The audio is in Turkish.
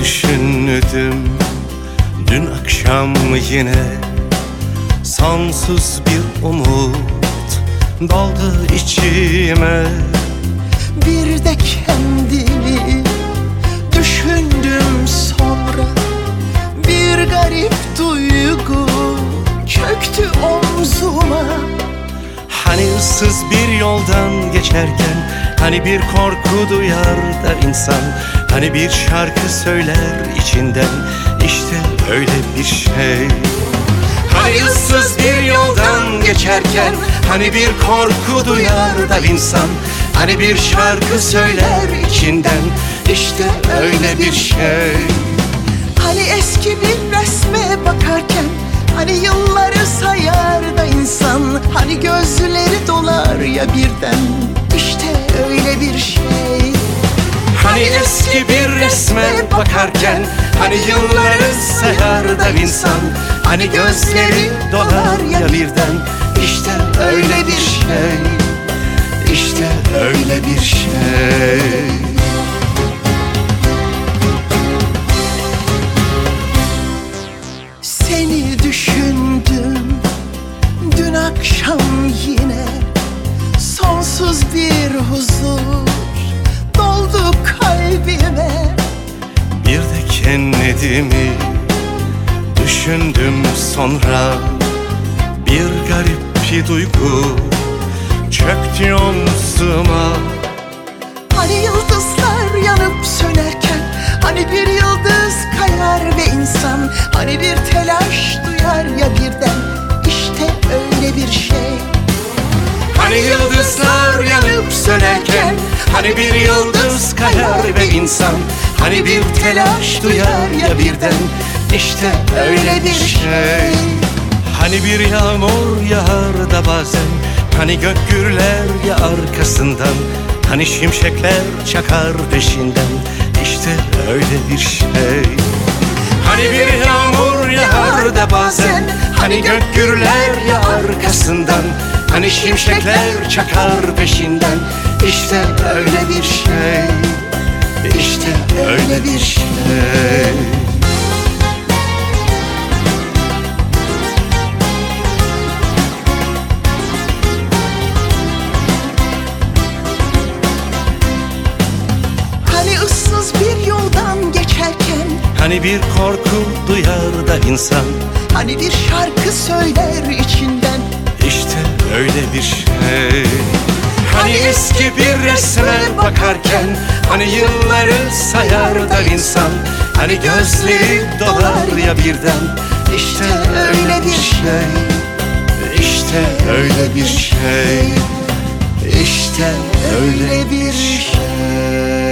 düşündüm. Dün akşam yine Sonsuz bir umut Daldı içime. Bir de kendimi düşündüm sonra Bir garip duygu çöktü Hani ıssız bir yoldan geçerken Hani bir korku duyar da insan Hani bir şarkı söyler içinden İşte öyle bir şey Hani bir yoldan geçerken Hani bir korku duyar da insan Hani bir şarkı söyler içinden İşte öyle bir şey Hani eski bir resme bakarken Hani yılları sayar da insan Hani dolar ya birden. İşte öyle bir şey. Hani eski bir resme bakarken Hani yılları sayar da insan. Hani gözleri dolar ya birden. İşte öyle bir şey. İşte öyle bir şey Sonsuz bir huzur doldu kalbime. Bir de kendimi düşündüm sonra. Bir garip bir duygu çöktü omzuma. Hani yıldızlar yanıp sönerken Hani bir yıldız kayar ve insan Hani bir telaş duyar ya birden. İşte öyle bir şey sönerken Hani bir yıldız kayar ve insan Hani bir telaş duyar ya birden İşte öyle bir şey. Hani bir yağmur yağar da bazen Hani gök gürler ya arkasından Hani şimşekler çakar peşinden İşte öyle bir şey. Hani bir yağmur yağar da bazen Hani gök gürler ya arkasından Hani şimşekler çakar peşinden. İşte öyle bir şey. İşte öyle bir şey. Hani ıssız bir yoldan geçerken. Hani bir korku duyar da insan. Hani bir şarkı söyler içinden. İşte öyle bir şey. Hani eski bir resme bakarken Hani yılları sayar da insan. Hani gözleri dolar ya birden. İşte öyle bir şey. İşte öyle bir şey. İşte öyle bir şey